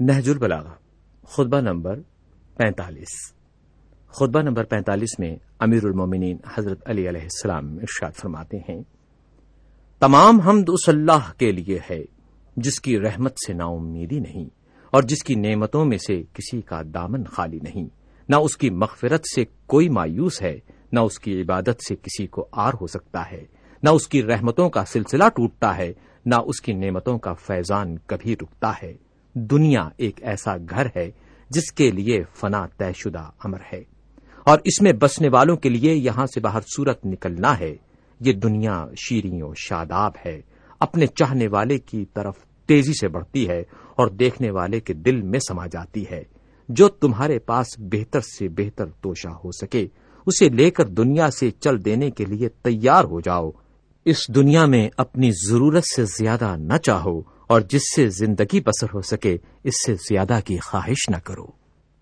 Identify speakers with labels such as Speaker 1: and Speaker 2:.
Speaker 1: نہج البلاغہ، خطبہ نمبر پینتالیس۔ خطبہ نمبر پینتالیس میں امیر المومنین حضرت علی علیہ السلام ارشاد فرماتے ہیں، تمام حمد اس اللہ کے لیے ہے، جس کی رحمت سے نا امیدی نہیں، اور جس کی نعمتوں میں سے کسی کا دامن خالی نہیں۔ نہ اس کی مغفرت سے کوئی مایوس ہے، نہ اس کی عبادت سے کسی کو آر ہو سکتا ہے۔ نہ اس کی رحمتوں کا سلسلہ ٹوٹتا ہے، نہ اس کی نعمتوں کا فیضان کبھی رکتا ہے۔ دنیا ایک ایسا گھر ہے جس کے لیے فنا طے شدہ امر ہے۔ اور اس میں بسنے والوں کے لیے یہاں سے باہر صورت نکلنا ہے۔ یہ دنیا شیریں و شاداب ہے۔ اپنے چاہنے والے کی طرف تیزی سے بڑھتی ہے اور دیکھنے والے کے دل میں سما جاتی ہے۔ جو تمہارے پاس بہتر سے بہتر توشہ ہو سکے، اسے لے کر دنیا سے چل دینے کے لیے تیار ہو جاؤ۔ اس دنیا میں اپنی ضرورت سے زیادہ نہ چاہو۔ اور جس سے زندگی بسر ہو سکے اس سے زیادہ کی خواہش نہ کرو۔